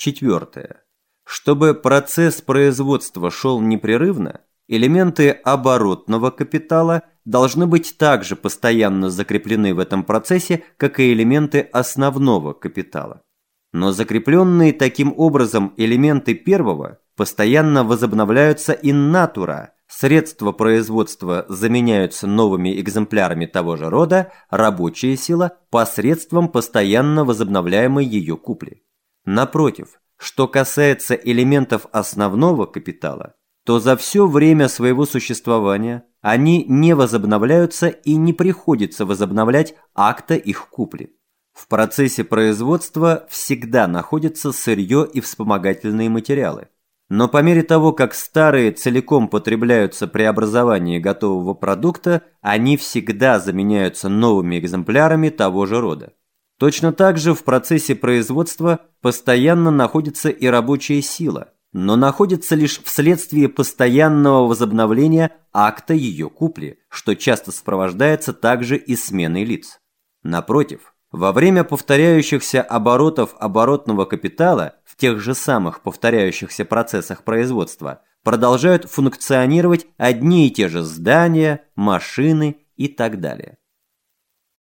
Четвертое. Чтобы процесс производства шел непрерывно, элементы оборотного капитала должны быть также постоянно закреплены в этом процессе, как и элементы основного капитала. Но закрепленные таким образом элементы первого постоянно возобновляются in natura, средства производства заменяются новыми экземплярами того же рода, рабочая сила посредством постоянно возобновляемой ее купли. Напротив, что касается элементов основного капитала, то за все время своего существования они не возобновляются и не приходится возобновлять акта их купли. В процессе производства всегда находятся сырье и вспомогательные материалы. Но по мере того, как старые целиком потребляются при образовании готового продукта, они всегда заменяются новыми экземплярами того же рода. Точно так же в процессе производства постоянно находится и рабочая сила, но находится лишь вследствие постоянного возобновления акта ее купли, что часто сопровождается также и сменой лиц. Напротив, во время повторяющихся оборотов оборотного капитала в тех же самых повторяющихся процессах производства продолжают функционировать одни и те же здания, машины и так далее.